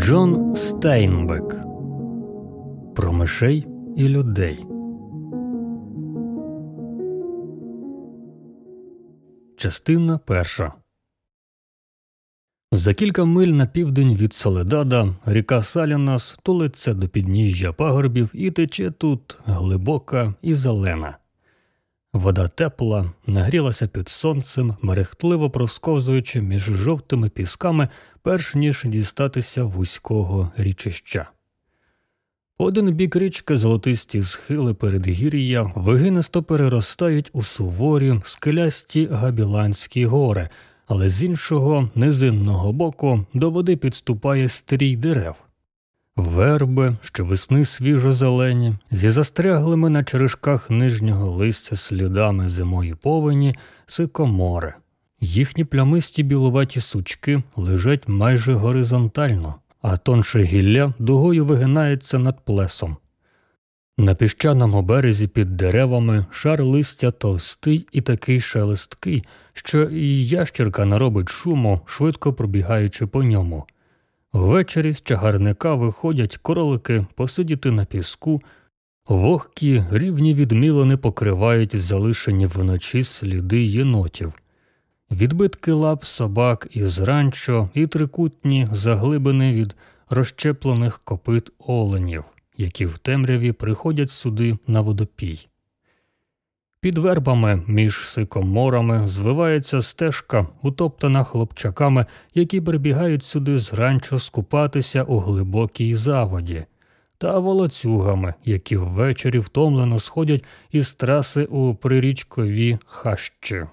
Джон Стейнбек Про мишей і людей. Частина перша. За кілька миль на південь від Соледада ріка Салінас тулиться до підніжжя пагорбів і тече тут глибока і зелена. Вода тепла, нагрілася під сонцем, мерехтливо просковзуючи між жовтими пісками, перш ніж дістатися вузького річища. Один бік річки золотисті схили передгір'я вигинисто переростають у суворі скелясті габіланські гори, але з іншого низинного боку до води підступає стрій дерев. Верби, що весни свіжо зелені, зі застряглими на черешках нижнього листя слідами зимої повені, сикомори. Їхні плямисті білуваті сучки лежать майже горизонтально, а тонше гілля дугою вигинається над плесом. На піщаному березі під деревами шар листя товстий і такий шелесткий, що і ящерка наробить шуму, швидко пробігаючи по ньому. Ввечері з чагарника виходять кролики посидіти на піску, вогкі рівні відмілини покривають залишені вночі сліди єнотів, відбитки лап собак із ранчо і трикутні заглибини від розщеплених копит оленів, які в темряві приходять сюди на водопій. Під вербами між сикоморами звивається стежка, утоптана хлопчаками, які прибігають сюди зранчо скупатися у глибокій заводі, та волоцюгами, які ввечері втомлено сходять із траси у прирічкові хащі.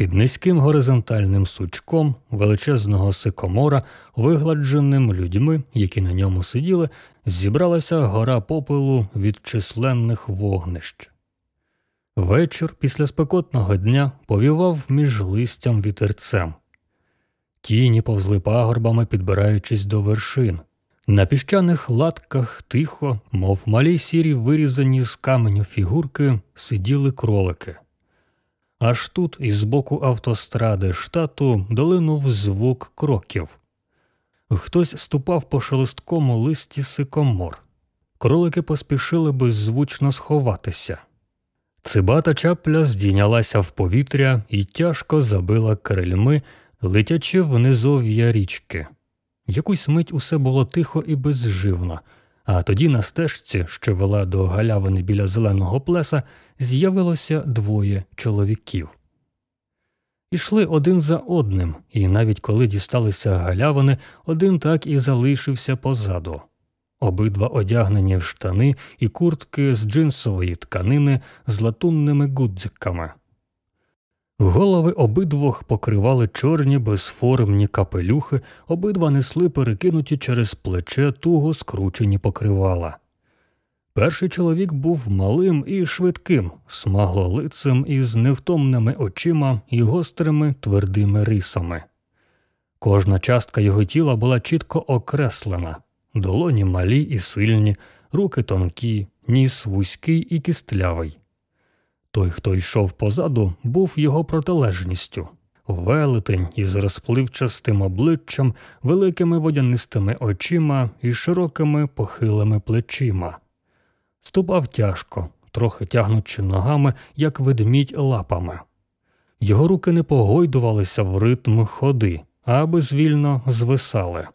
Під низьким горизонтальним сучком величезного сикомора, вигладженим людьми, які на ньому сиділи, зібралася гора попелу від численних вогнищ. Вечір після спекотного дня повівав між листям вітерцем. Тіні повзли пагорбами, підбираючись до вершин. На піщаних латках тихо, мов малі сірі вирізані з каменю фігурки, сиділи кролики. Аж тут, із боку автостради штату, долинув звук кроків. Хтось ступав по шелесткому листі сикомор. Кролики поспішили беззвучно сховатися. Цибата чапля здійнялася в повітря і тяжко забила крильми, летячи в низов'я річки. Якусь мить усе було тихо і безживно, а тоді на стежці, що вела до галявини біля зеленого плеса, з'явилося двоє чоловіків. Ішли один за одним, і навіть коли дісталися галявини, один так і залишився позаду. Обидва одягнені в штани і куртки з джинсової тканини з латунними гудзиками. Голови обидвох покривали чорні безформні капелюхи, обидва несли перекинуті через плече туго скручені покривала. Перший чоловік був малим і швидким, смаглолицем із невтомними очима і гострими твердими рисами. Кожна частка його тіла була чітко окреслена долоні малі і сильні, руки тонкі, ніс вузький і кістлявий. Той, хто йшов позаду, був його протилежністю велетень із розпливчастим обличчям, великими водянистими очима і широкими похилими плечима. Ступав тяжко, трохи тягнучи ногами, як ведмідь лапами. Його руки не погойдувалися в ритм ходи, а безвільно звисали.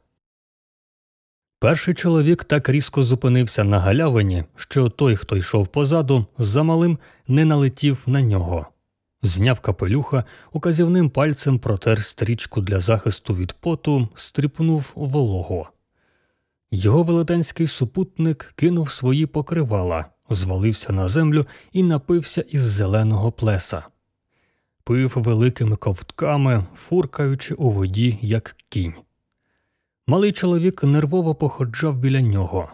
Перший чоловік так різко зупинився на галявині, що той, хто йшов позаду, замалим не налетів на нього. Зняв капелюха, указівним пальцем протер стрічку для захисту від поту, стріпнув вологу. Його велетенський супутник кинув свої покривала, звалився на землю і напився із зеленого плеса. Пив великими ковтками, фуркаючи у воді, як кінь. Малий чоловік нервово походжав біля нього.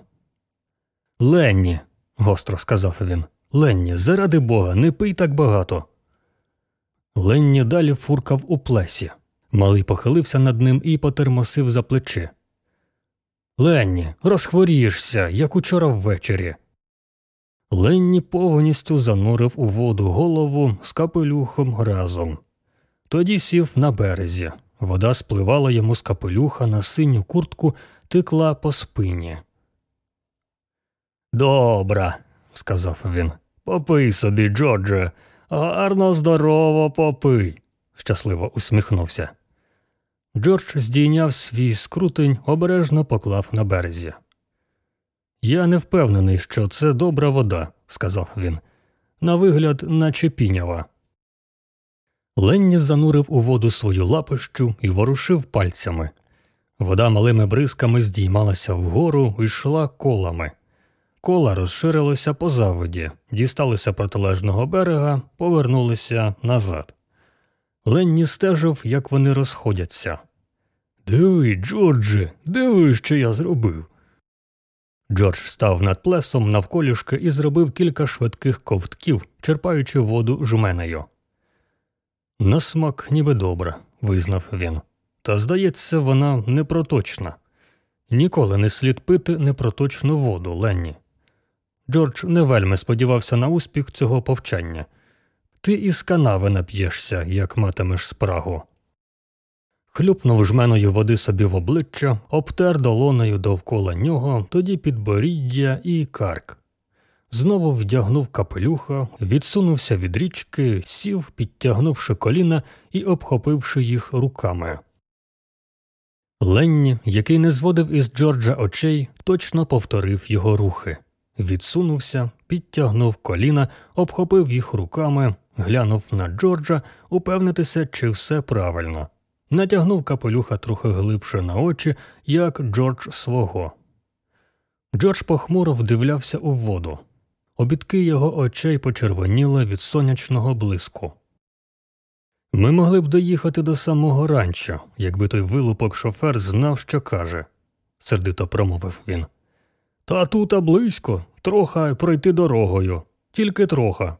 Ленні, гостро сказав він. Ленні, заради бога, не пий так багато. Ленні далі фуркав у плесі. Малий похилився над ним і потермосив за плече. Ленні, розхворієшся, як учора ввечері. Ленні повністю занурив у воду голову з капелюхом разом. Тоді сів на березі, Вода спливала йому з капелюха на синю куртку, тикла по спині. Добра, сказав він. Попий собі, Джордже, гарно здорово попий, щасливо усміхнувся. Джордж здійняв свій скрутень, обережно поклав на березі. Я не впевнений, що це добра вода, сказав він. На вигляд, наче пінява. Ленні занурив у воду свою лапищу і ворушив пальцями. Вода малими бризками здіймалася вгору і йшла колами. Кола розширилися по заводі, дісталися протилежного берега, повернулися назад. Ленні стежив, як вони розходяться. Диви, Джордже, диви, що я зробив. Джордж став над плесом навколішки і зробив кілька швидких ковтків, черпаючи воду жменею. На смак ніби добре, визнав він. Та, здається, вона непроточна. Ніколи не слід пити непроточну воду, Ленні. Джордж не вельми сподівався на успіх цього повчання. Ти із канави нап'єшся, як матимеш спрагу. Хлюпнув жменою води собі в обличчя, обтер долонею довкола нього, тоді підборіддя і карк. Знову вдягнув капелюха, відсунувся від річки, сів, підтягнувши коліна і обхопивши їх руками. Ленні, який не зводив із Джорджа очей, точно повторив його рухи. Відсунувся, підтягнув коліна, обхопив їх руками, глянув на Джорджа, упевнитися, чи все правильно. Натягнув капелюха трохи глибше на очі, як Джордж свого. Джордж похмуро вдивлявся у воду. Обідки його очей почервоніли від сонячного блиску. Ми могли б доїхати до самого ранчо, якби той вилупок шофер знав, що каже, сердито промовив він. Та тута близько, троха пройти дорогою, тільки троха.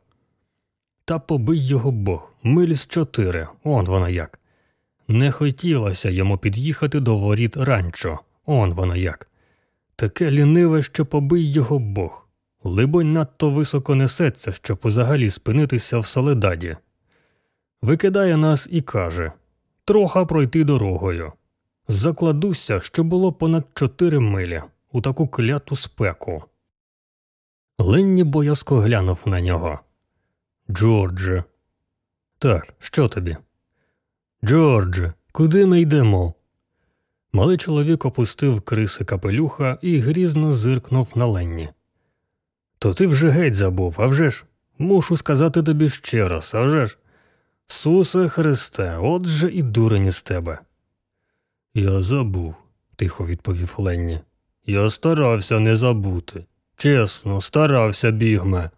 Та побий його бог, миль з чотири, он вона як. Не хотілося йому під'їхати до воріт ранчо, он воно як. Таке ліниве, що побий його бог. Либонь, надто високо несеться, щоб взагалі спинитися в соледаді. Викидає нас і каже Троха пройти дорогою. Закладуся, що було понад чотири милі у таку кляту спеку. Ленні боязко глянув на нього. Джордже. Так, що тобі? Джордже, куди ми йдемо? Малий чоловік опустив криси капелюха і грізно зиркнув на Ленні. То ти вже геть забув, а вже ж? Мушу сказати тобі ще раз, а вже ж? Сусе Христе, от же і дурень з тебе. Я забув, тихо відповів Ленні. Я старався не забути. Чесно, старався бігме.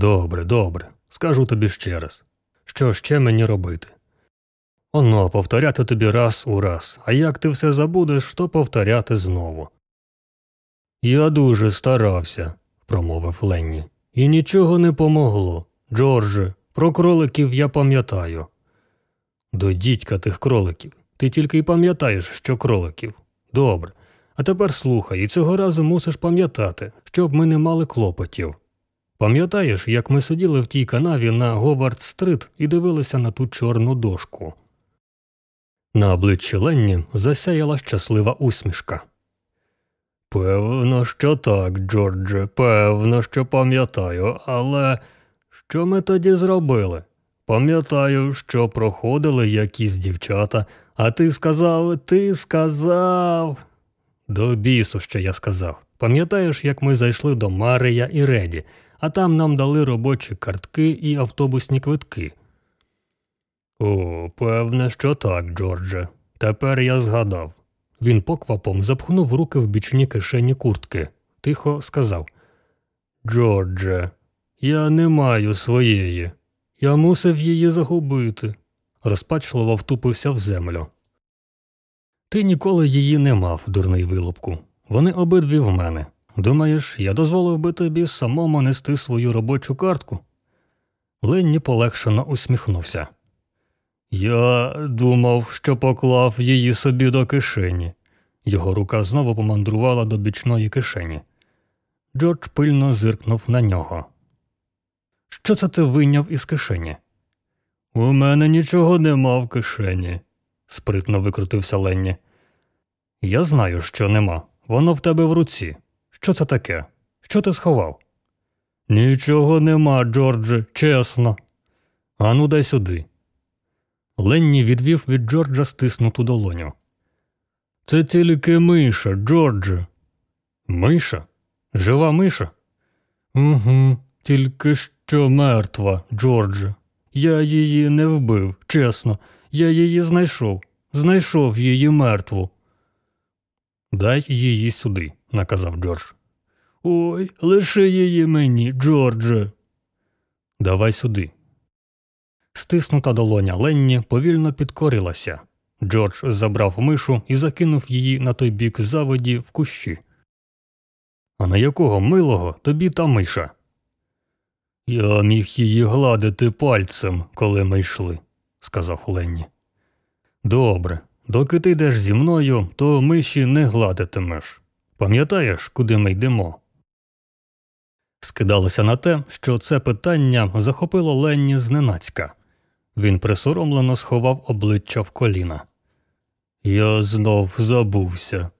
Добре, добре, скажу тобі ще раз. Що ще мені робити? Оно повторяти тобі раз у раз, а як ти все забудеш, то повторяти знову. Я дуже старався, промовив Ленні, і нічого не помогло. Джордже, про кроликів я пам'ятаю. До дідька тих кроликів. Ти тільки й пам'ятаєш, що кроликів. Добре. А тепер слухай, і цього разу мусиш пам'ятати, щоб ми не мали клопотів. Пам'ятаєш, як ми сиділи в тій канаві на Говард Стрит і дивилися на ту чорну дошку? На обличчі Ленні засяяла щаслива усмішка. Певно, що так, Джордже, певно, що пам'ятаю, але що ми тоді зробили? Пам'ятаю, що проходили якісь дівчата, а ти сказав, ти сказав. До бісу, що я сказав. Пам'ятаєш, як ми зайшли до Марія і Реді, а там нам дали робочі картки і автобусні квитки. О, певне, що так, Джордже. Тепер я згадав. Він поквапом запхнув руки в бічні кишені куртки. Тихо сказав Джордже, я не маю своєї. Я мусив її загубити. Розпачливо втупився в землю. Ти ніколи її не мав, дурний вилупку. Вони обидві в мене. Думаєш, я дозволив би тобі самому нести свою робочу картку? Ленні полегшено усміхнувся. Я думав, що поклав її собі до кишені. Його рука знову помандрувала до бічної кишені. Джордж пильно зиркнув на нього. Що це ти вийняв із кишені? У мене нічого нема в кишені. спритно викрутився Ленні. Я знаю, що нема. Воно в тебе в руці. Що це таке? Що ти сховав? Нічого нема, Джордже, чесно. Ану, дай сюди. Ленні відвів від Джорджа стиснуту долоню. Це тільки миша, Джордже. Миша? Жива миша? Угу, тільки що мертва, Джордже. Я її не вбив, чесно. Я її знайшов. Знайшов її мертву. Дай її сюди, наказав Джордж. Ой, лиши її мені, Джордже. Давай сюди. Стиснута долоня Ленні повільно підкорилася. Джордж забрав мишу і закинув її на той бік заводі в кущі. А на якого милого тобі та миша? Я міг її гладити пальцем, коли ми йшли, сказав Ленні. Добре, доки ти йдеш зі мною, то миші не гладитимеш. Пам'ятаєш, куди ми йдемо? Скидалося на те, що це питання захопило Ленні зненацька. Він присоромлено сховав обличчя в коліна. Я знов забувся.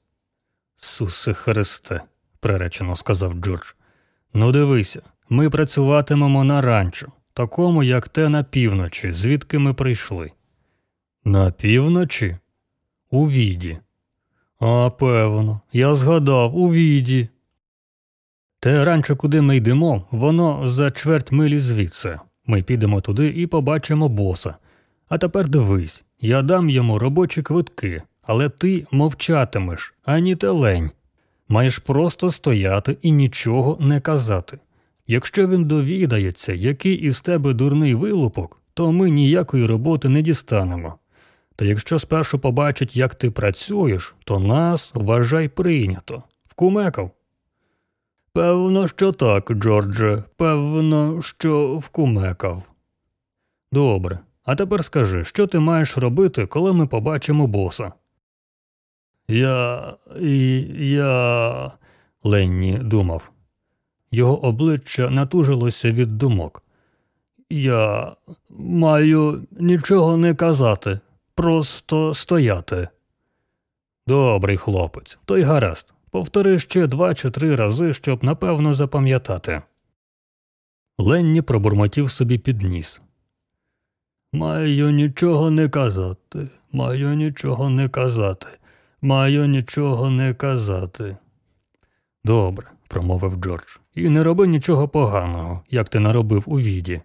Сусе Христе, приречено сказав Джордж. Ну, дивися, ми працюватимемо на ранчо, такому, як те на півночі, звідки ми прийшли. На півночі? У віді. А певно, я згадав у віді. Те ранчо, куди ми йдемо, воно за чверть милі звідси. Ми підемо туди і побачимо боса. А тепер дивись, я дам йому робочі квитки, але ти мовчатимеш, ані телень. Маєш просто стояти і нічого не казати. Якщо він довідається, який із тебе дурний вилупок, то ми ніякої роботи не дістанемо. Та якщо спершу побачить, як ти працюєш, то нас вважай прийнято. Вкумекав. Певно, що так, Джордже, певно, що вкумекав. Добре. А тепер скажи, що ти маєш робити, коли ми побачимо боса? Я. я. Ленні думав. Його обличчя натужилося від думок. Я маю нічого не казати, просто стояти. Добрий хлопець, той гаразд. Повтори ще два чи три рази, щоб напевно запам'ятати. Ленні пробурмотів собі під ніс. Маю нічого не казати, маю нічого не казати, маю нічого не казати. Добре, промовив Джордж, і не роби нічого поганого, як ти наробив у віді.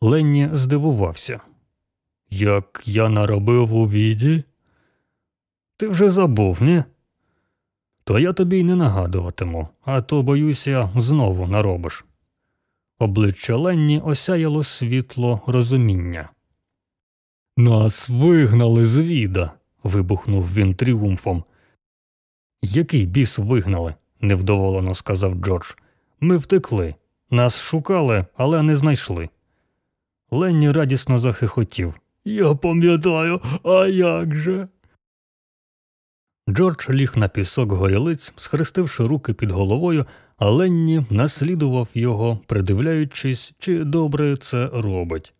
Ленні здивувався. Як я наробив у віді? Ти вже забув, ні? То я тобі й не нагадуватиму, а то, боюся, знову наробиш. Обличчя Ленні осяяло світло розуміння. Нас вигнали з віда. вибухнув він тріумфом. Який біс вигнали? невдоволено сказав Джордж. Ми втекли. Нас шукали, але не знайшли. Ленні радісно захихотів. Я пам'ятаю, а як же? Джордж ліг на пісок горілиць, схрестивши руки під головою, а Ленні наслідував його, придивляючись, чи добре це робить.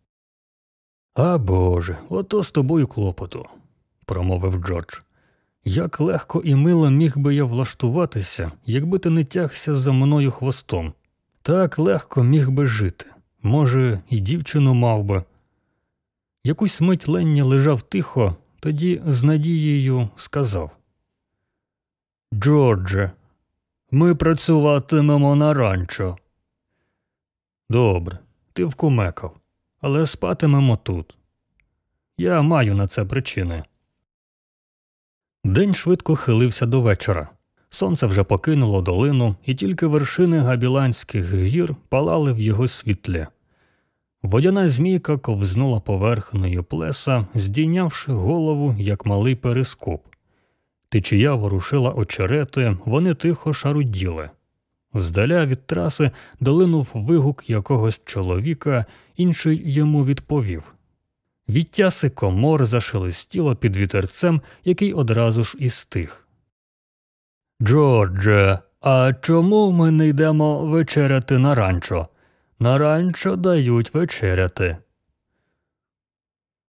А Боже, ото з тобою клопоту, промовив Джордж. Як легко і мило міг би я влаштуватися, якби ти не тягся за мною хвостом. Так легко міг би жити. Може, і дівчину мав би. Якусь мить Ленні лежав тихо, тоді з надією сказав Джордже, ми працюватимемо на ранчо. Добре, ти вкумекав, але спатимемо тут. Я маю на це причини. День швидко хилився до вечора. Сонце вже покинуло долину, і тільки вершини габіланських гір палали в його світлі. Водяна змійка ковзнула поверхнею плеса, здійнявши голову, як малий перископ. Течія ворушила очерети, вони тихо шаруділи. Здаля від траси долинув вигук якогось чоловіка, інший йому відповів. Відтяси комор зашелестіло під вітерцем, який одразу ж і стих. Джордже, а чому ми не йдемо вечеряти на ранчо? На ранчо дають вечеряти.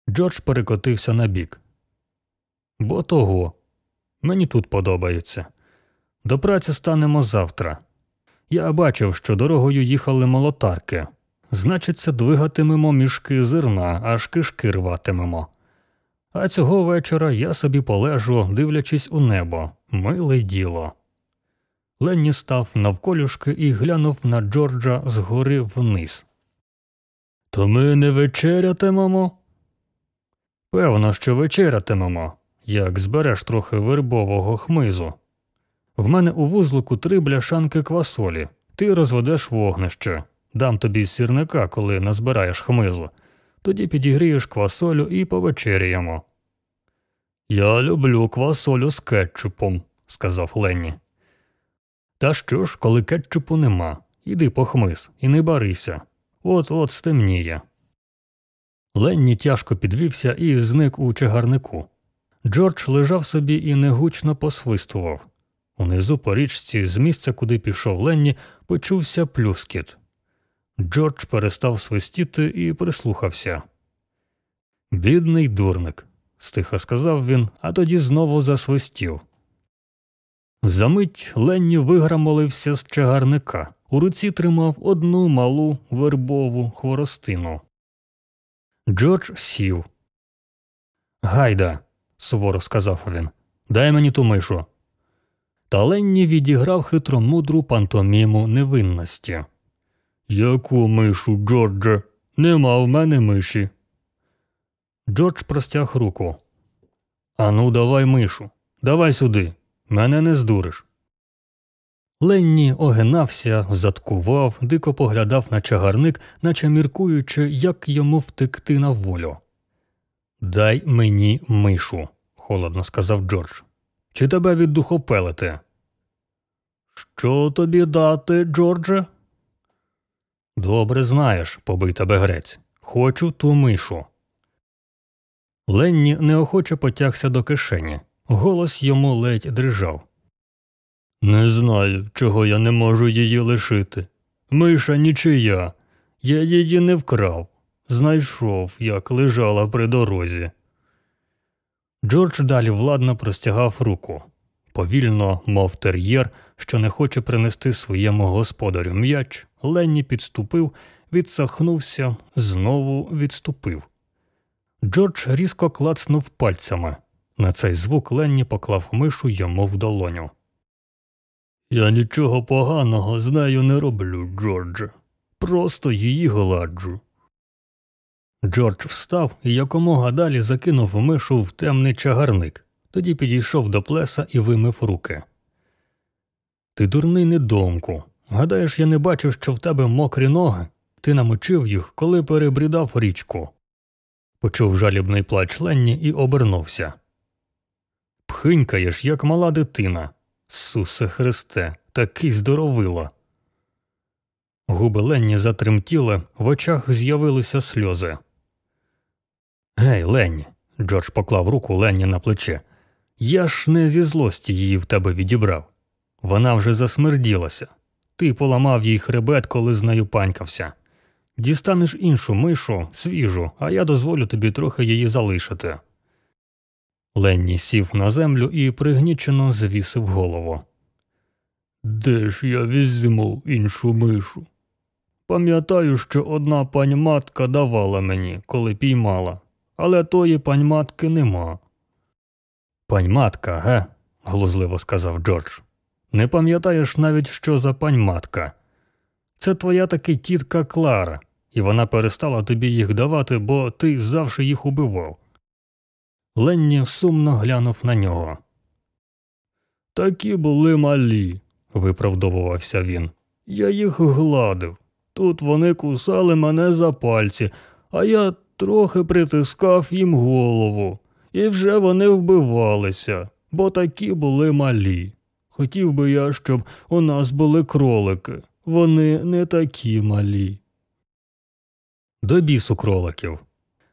Джордж перекотився на бік. Бо того. Мені тут подобається. До праці станемо завтра. Я бачив, що дорогою їхали молотарки. Значиться, двигатимемо мішки зерна, аж кишки рватимемо. А цього вечора я собі полежу, дивлячись у небо. Миле діло. Ленні став навколюшки і глянув на Джорджа згори вниз. То ми не вечерятимемо? Певно, що вечерятимемо, як збереш трохи вербового хмизу. В мене у вузлику три бляшанки квасолі. Ти розведеш вогнище, дам тобі сірника, коли назбираєш хмизу. Тоді підігрієш квасолю і повечеряємо. Я люблю квасолю з кетчупом, сказав Ленні. Та що ж, коли кетчупу нема, іди по хмиз і не барися. От от стемніє. Ленні тяжко підвівся і зник у чагарнику. Джордж лежав собі і негучно посвистував. Унизу по річці, з місця, куди пішов Ленні, почувся плюскіт. Джордж перестав свистіти і прислухався. Бідний дурник, стиха сказав він, а тоді знову засвистів. Замить Ленні виграмолився з чагарника. У руці тримав одну малу вербову хворостину. Джордж сів. Гайда, суворо сказав він, дай мені ту мишу. Та Ленні відіграв хитромудру пантоміму невинності. Яку мишу, Джордже? Нема в мене миші. Джордж простяг руку. Ану, давай мишу, давай сюди. Мене не здуриш. Ленні огинався, заткував, дико поглядав на чагарник, наче міркуючи, як йому втекти на волю. Дай мені мишу, холодно сказав Джордж. Чи тебе віддухопелити? Що тобі дати, Джордже? Добре знаєш, побий тебе грець. Хочу ту мишу. Ленні неохоче потягся до кишені. Голос йому ледь дрижав. Не знаю, чого я не можу її лишити. Миша нічия. Я її не вкрав. Знайшов, як лежала при дорозі. Джордж далі владно простягав руку. Повільно, мов тер'єр, що не хоче принести своєму господарю м'яч, Ленні підступив, відсахнувся, знову відступив. Джордж різко клацнув пальцями. На цей звук Ленні поклав мишу йому в долоню. Я нічого поганого з нею не роблю, Джордже. Просто її гладжу. Джордж встав і якомога далі закинув мишу в темний чагарник, тоді підійшов до плеса і вимив руки. Ти дурний недомку. Гадаєш, я не бачив, що в тебе мокрі ноги. Ти намочив їх, коли перебрідав річку. Почув жалібний плач Ленні і обернувся. Пхинькаєш, як мала дитина. Сусе Христе, такий здоровило. Губи Ленні затремтіли, в очах з'явилися сльози. Гей, Ленні, Джордж поклав руку Ленні на плече. Я ж не зі злості її в тебе відібрав. Вона вже засмерділася. Ти поламав їй хребет, коли з нею панькався. Дістанеш іншу мишу, свіжу, а я дозволю тобі трохи її залишити. Ленні сів на землю і пригнічено звісив голову. Де ж я візьму іншу мишу? Пам'ятаю, що одна пань матка давала мені, коли піймала, але тої пань матки нема. Пань матка, ге? глузливо сказав Джордж. Не пам'ятаєш навіть, що за пань матка. Це твоя таки тітка Клара, і вона перестала тобі їх давати, бо ти завжди їх убивав. Ленні сумно глянув на нього. Такі були малі, виправдовувався він. Я їх гладив. Тут вони кусали мене за пальці, а я трохи притискав їм голову, і вже вони вбивалися, бо такі були малі. Хотів би я, щоб у нас були кролики. Вони не такі малі. До бісу кроликів.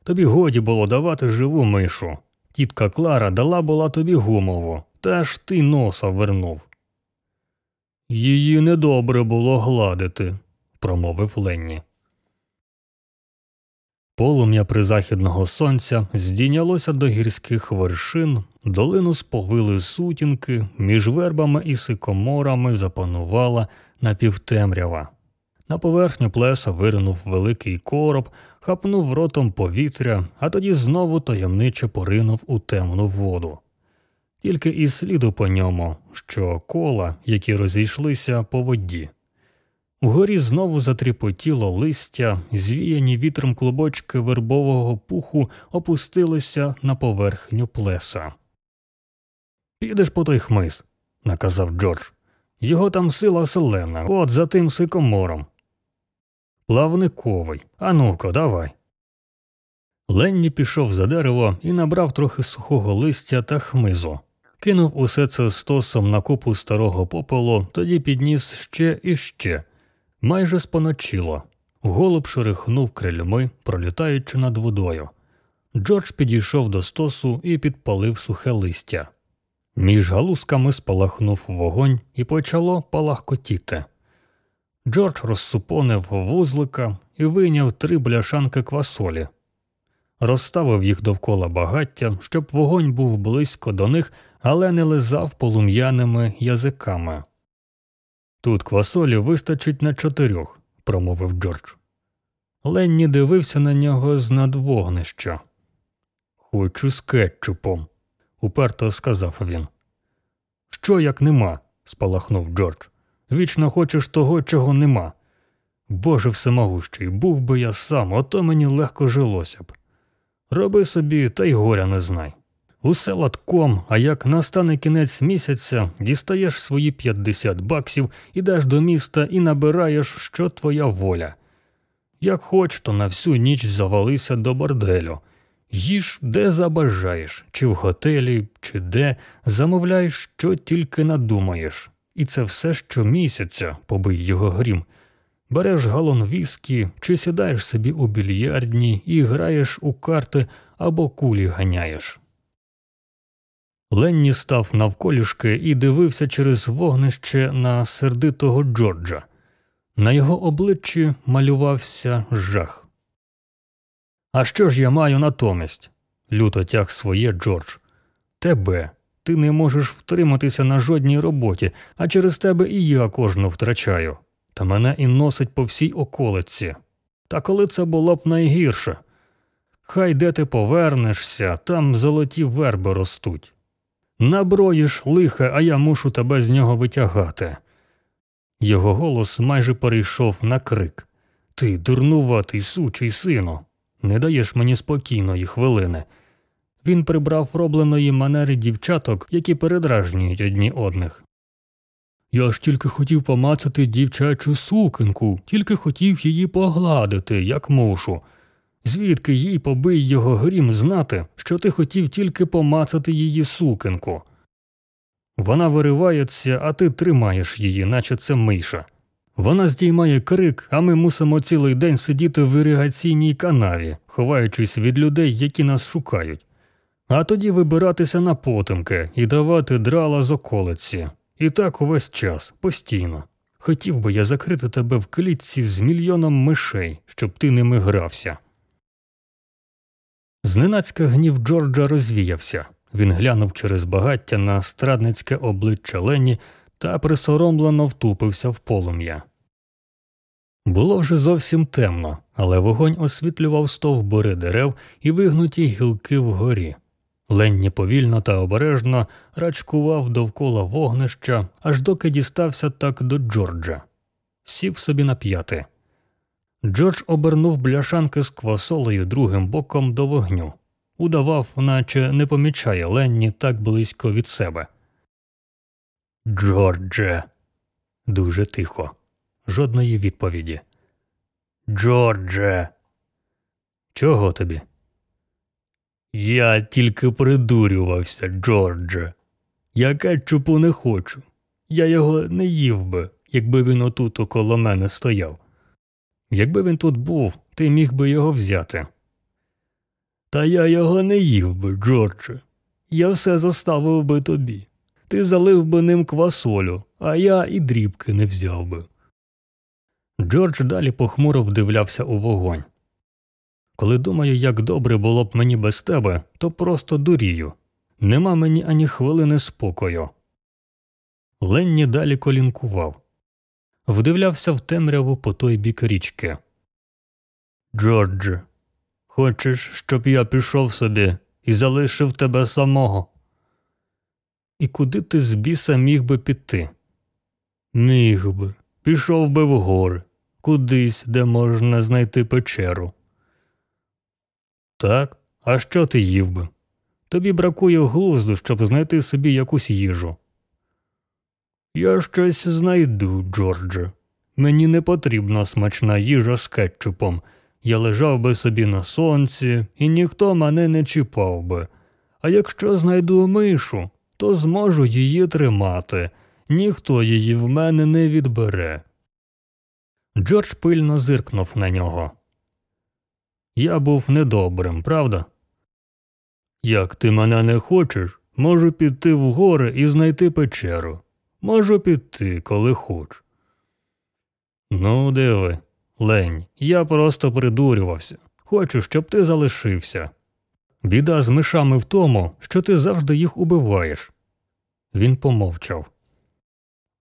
Тобі годі було давати живу мишу. Тітка Клара дала була тобі гумову, та ж ти носа вернув. Її недобре було гладити, промовив Ленні. Полум'я призахідного сонця здійнялося до гірських вершин, долину сповили сутінки, між вербами і сикоморами запанувала напівтемрява. На поверхню плеса виринув великий короб, хапнув ротом повітря, а тоді знову таємниче поринув у темну воду. Тільки і сліду по ньому, що кола, які розійшлися по воді. Угорі знову затріпотіло листя, звіяні вітром клубочки вербового пуху опустилися на поверхню плеса. Підеш по той хмиз, наказав Джордж. Його там сила селена, от за тим сикомором. Плавниковий. Ану-ка, давай. Ленні пішов за дерево і набрав трохи сухого листя та хмизу. Кинув усе це стосом на купу старого попелу, тоді підніс ще і ще. Майже споночило. Голуб шерихнув крильми, пролітаючи над водою. Джордж підійшов до стосу і підпалив сухе листя. Між галузками спалахнув вогонь і почало палахкотіти. Джордж розсупонив вузлика і вийняв три бляшанки квасолі. Розставив їх довкола багаття, щоб вогонь був близько до них, але не лизав полум'яними язиками. Тут квасолі вистачить на чотирьох, промовив Джордж. Ленні дивився на нього з над вогнища. Хочу з кетчупом, уперто сказав він. Що як нема? спалахнув Джордж. Вічно хочеш того, чого нема. Боже всемогущий, був би я сам, ото мені легко жилося б. Роби собі, та й горя не знай. Усе латком, а як настане кінець місяця, дістаєш свої 50 баксів, ідеш до міста і набираєш, що твоя воля. Як хоч, то на всю ніч завалися до борделю. Їж де забажаєш, чи в готелі, чи де, замовляєш, що тільки надумаєш. І це все щомісяця, побий його грім. Береш галон віскі, чи сідаєш собі у більярдні і граєш у карти або кулі ганяєш. Ленні став навколішки і дивився через вогнище на сердитого Джорджа. На його обличчі малювався жах. А що ж я маю натомість? люто тяг своє Джордж. Тебе. Ти не можеш втриматися на жодній роботі, а через тебе і я кожну втрачаю. Та мене і носить по всій околиці. Та коли це було б найгірше. Хай де ти повернешся, там золоті верби ростуть. Наброїш лихе, а я мушу тебе з нього витягати. Його голос майже перейшов на крик Ти, дурнуватий сучий сину, не даєш мені спокійної хвилини. Він прибрав робленої манери дівчаток, які передражнюють одні одних. Я ж тільки хотів помацати дівчачу сукенку, тільки хотів її погладити, як мушу. Звідки їй побий його грім знати, що ти хотів тільки помацати її сукенку? Вона виривається, а ти тримаєш її, наче це миша. Вона здіймає крик, а ми мусимо цілий день сидіти в іригаційній канаві, ховаючись від людей, які нас шукають, а тоді вибиратися на потемки і давати драла з околиці. І так увесь час, постійно. Хотів би я закрити тебе в клітці з мільйоном мишей, щоб ти ними грався. Зненацька гнів Джорджа розвіявся. Він глянув через багаття на страдницьке обличчя Лені та присоромлено втупився в полум'я. Було вже зовсім темно, але вогонь освітлював стовбури дерев і вигнуті гілки вгорі. Ленні повільно та обережно рачкував довкола вогнища, аж доки дістався так до Джорджа. Сів собі на п'яти. Джордж обернув бляшанки з квасолею другим боком до вогню, удавав, наче не помічає Ленні так близько від себе. Джордже. Дуже тихо. Жодної відповіді. Джордже. Чого тобі? Я тільки придурювався, Джордже. Я кетчупу не хочу. Я його не їв би, якби він отут около мене стояв. Якби він тут був, ти міг би його взяти. Та я його не їв би, Джордже. Я все заставив би тобі. Ти залив би ним квасолю, а я і дрібки не взяв би. Джордж далі похмуро вдивлявся у вогонь. Коли думаю, як добре було б мені без тебе, то просто дурію. Нема мені ані хвилини спокою. Ленні далі колінкував, вдивлявся в темряву по той бік річки. Джордже, хочеш, щоб я пішов собі і залишив тебе самого? І куди ти з біса міг би піти? Міг би, пішов би в гори, кудись, де можна знайти печеру. Так, а що ти їв би? Тобі бракує глузду, щоб знайти собі якусь їжу. Я щось знайду, Джордже. Мені не потрібна смачна їжа з кетчупом. Я лежав би собі на сонці, і ніхто мене не чіпав би. А якщо знайду мишу, то зможу її тримати, ніхто її в мене не відбере. Джордж пильно зиркнув на нього. Я був недобрим, правда? Як ти мене не хочеш, можу піти в гори і знайти печеру. Можу піти, коли хоч. Ну, диви, лень, я просто придурювався. Хочу, щоб ти залишився. Біда з мишами в тому, що ти завжди їх убиваєш. Він помовчав.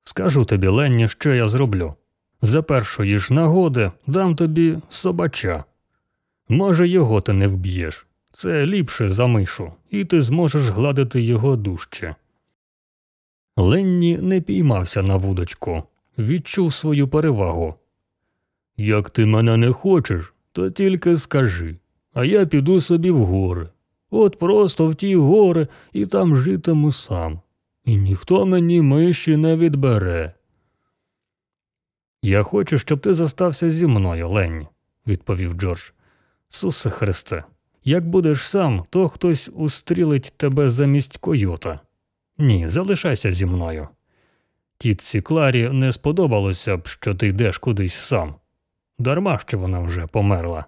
Скажу тобі, Ленні, що я зроблю. За першої ж нагоди дам тобі собача. Може, його ти не вб'єш. Це ліпше за мишу, і ти зможеш гладити його дужче. Ленні не піймався на вудочку, відчув свою перевагу. Як ти мене не хочеш, то тільки скажи, а я піду собі в гори. От просто в ті гори і там житиму сам, і ніхто мені миші не відбере. Я хочу, щоб ти зостався зі мною, Ленні, відповів Джордж. Сусе Христе, як будеш сам, то хтось устрілить тебе замість койота. Ні, залишайся зі мною. Тітці Кларі не сподобалося б, що ти йдеш кудись сам. Дарма що вона вже померла.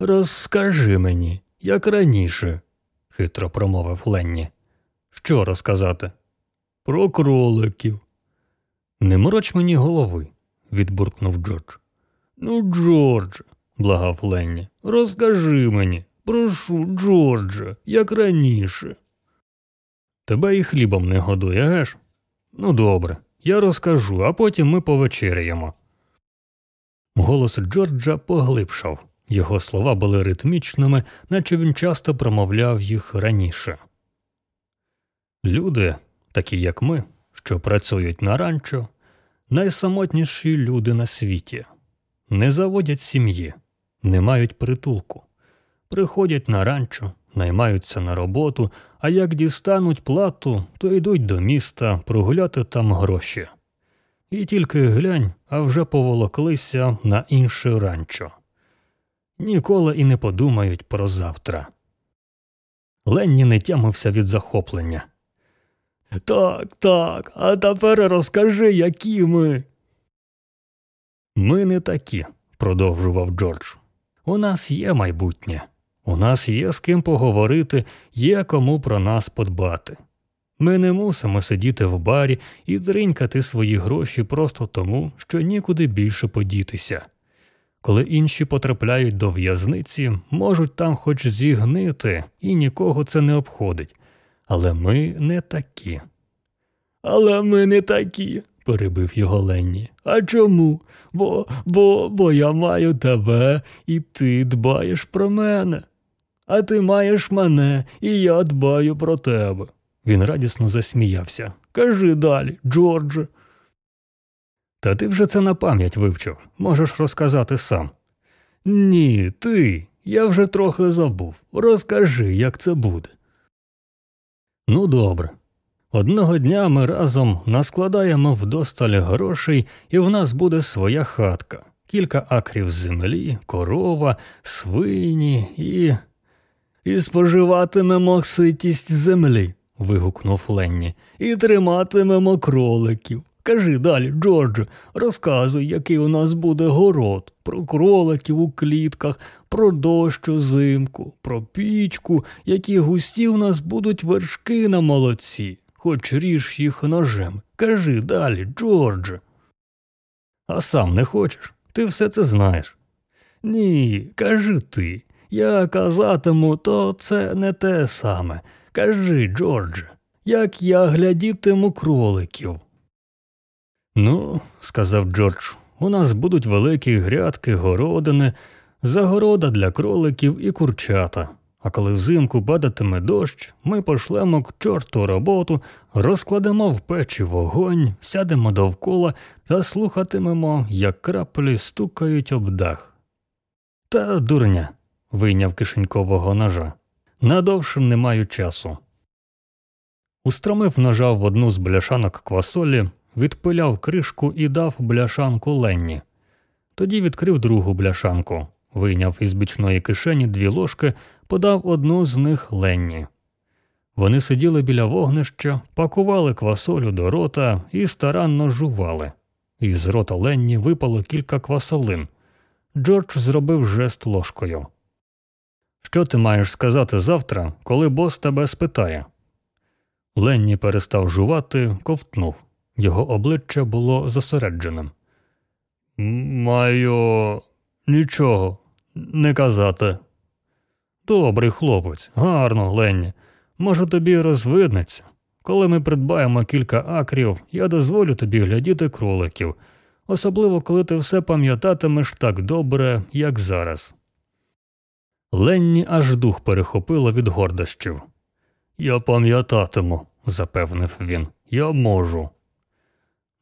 Розкажи мені, як раніше, хитро промовив Ленні. Що розказати? Про кроликів. Не мороч мені голови, відбуркнув Джордж. Ну, Джордж, благав Ленні, розкажи мені, прошу, Джордже, як раніше. Тебе і хлібом не годує, геш? Ну, добре, я розкажу, а потім ми повечеряємо. Голос Джорджа поглибшав, його слова були ритмічними, наче він часто промовляв їх раніше. Люди, такі як ми, що працюють на ранчо, найсамотніші люди на світі, не заводять сім'ї, не мають притулку, приходять на ранчо, наймаються на роботу, а як дістануть плату, то йдуть до міста прогуляти там гроші. І тільки глянь, а вже поволоклися на інше ранчо. Ніколи і не подумають про завтра. Ленні не тямився від захоплення. Так, так, а тепер розкажи, які ми. Ми не такі, продовжував Джордж. У нас є майбутнє. У нас є з ким поговорити, є кому про нас подбати. Ми не мусимо сидіти в барі і дринькати свої гроші просто тому, що нікуди більше подітися. Коли інші потрапляють до в'язниці, можуть там хоч зігнити, і нікого це не обходить. Але ми не такі. Але ми не такі, перебив його Ленні. А чому? Бо, бо, бо я маю тебе, і ти дбаєш про мене а ти маєш мене, і я дбаю про тебе. Він радісно засміявся. Кажи далі, Джордже. Та ти вже це на пам'ять вивчив, можеш розказати сам. Ні, ти. Я вже трохи забув. Розкажи, як це буде. Ну, добре. Одного дня ми разом наскладаємо вдосталь грошей, і в нас буде своя хатка, кілька акрів землі, корова, свині і і споживатимемо ситість землі. вигукнув Ленні, і триматимемо кроликів. Кажи далі, Джордже, розказуй, який у нас буде город, про кроликів у клітках, про дощ узимку, про пічку, які густі у нас будуть вершки на молоці, хоч ріж їх ножем. Кажи далі, Джордже. А сам не хочеш? Ти все це знаєш. Ні, кажи ти. Я казатиму, то це не те саме. Кажи, Джордже, як я глядітиму кроликів. Ну, сказав Джордж, у нас будуть великі грядки, городини, загорода для кроликів і курчата. А коли взимку падатиме дощ, ми пошлемо к чорту роботу, розкладемо в печі вогонь, сядемо довкола та слухатимемо, як краплі стукають об дах. Та дурня, вийняв кишенькового ножа. Надовше не маю часу. Устромив ножа в одну з бляшанок квасолі, відпиляв кришку і дав бляшанку Ленні. Тоді відкрив другу бляшанку, вийняв із бічної кишені дві ложки, подав одну з них Ленні. Вони сиділи біля вогнища, пакували квасолю до рота і старанно жували. Із рота Ленні випало кілька квасолин. Джордж зробив жест ложкою. Що ти маєш сказати завтра, коли бос тебе спитає? Ленні перестав жувати, ковтнув. Його обличчя було зосередженим. Маю нічого не казати. Добрий хлопець, гарно, Ленні. Може, тобі розвиднеться. Коли ми придбаємо кілька акрів, я дозволю тобі глядіти кроликів, особливо коли ти все пам'ятатимеш так добре, як зараз. Ленні аж дух перехопило від гордощів. Я пам'ятатиму, запевнив він. Я можу.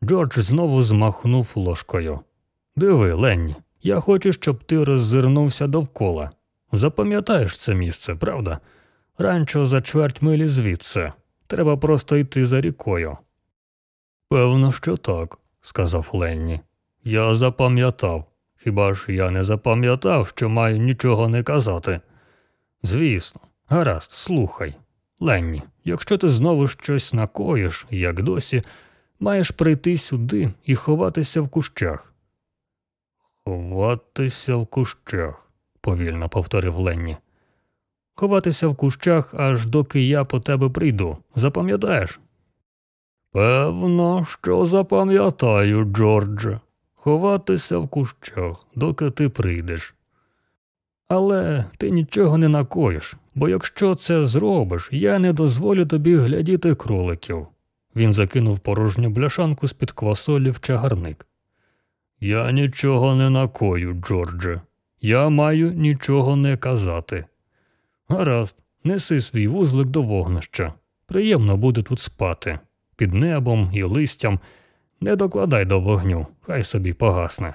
Джордж знову змахнув ложкою. Диви, Ленні, я хочу, щоб ти роззирнувся довкола. Запам'ятаєш це місце, правда? Ранчо за чверть милі звідси. Треба просто йти за рікою. Певно, що так, сказав Ленні. Я запам'ятав. Хіба ж я не запам'ятав, що маю нічого не казати? Звісно, гаразд, слухай. Ленні, якщо ти знову щось накоїш, як досі, маєш прийти сюди і ховатися в кущах. Ховатися в кущах, повільно повторив Ленні. Ховатися в кущах, аж доки я по тебе прийду. Запам'ятаєш? Певно, що запам'ятаю, Джордже. Ховатися в кущах, доки ти прийдеш. Але ти нічого не накоїш, бо якщо це зробиш, я не дозволю тобі глядіти кроликів. Він закинув порожню бляшанку з під квасолі в чагарник. Я нічого не накою, Джордже. Я маю нічого не казати. Гаразд, неси свій вузлик до вогнища. Приємно буде тут спати. Під небом і листям. Не докладай до вогню, хай собі погасне.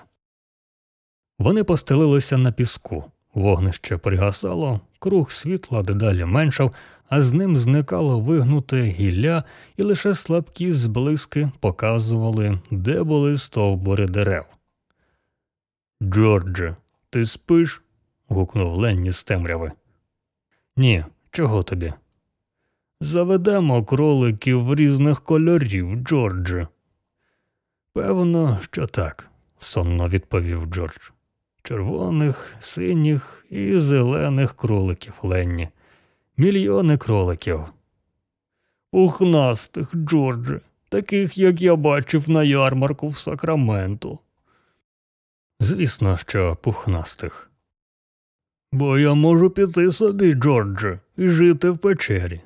Вони постелилися на піску. Вогнище пригасало, круг світла дедалі меншав, а з ним зникало вигнуте гілля, і лише слабкі зблиски показували, де були стовбури дерев. Джордже, ти спиш? гукнув Ленні з темряви. Ні, чого тобі? Заведемо кроликів різних кольорів, Джордже. Певно, що так, сонно відповів Джордж. Червоних, синіх і зелених кроликів Ленні. Мільйони кроликів. Пухнастих, Джордже, таких, як я бачив на ярмарку в Сакраменту. Звісно, що пухнастих. Бо я можу піти собі, Джордже, і жити в печері.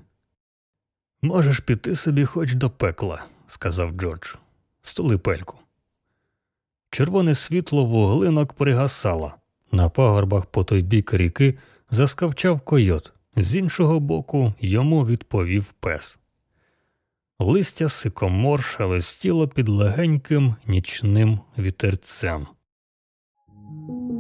Можеш піти собі хоч до пекла, сказав Джордж. Столи пельку. Червоне світло вуглинок пригасало. На пагорбах по той бік ріки заскавчав койот, з іншого боку йому відповів пес. Листя сикомор шелестіло під легеньким нічним вітерцем. thank you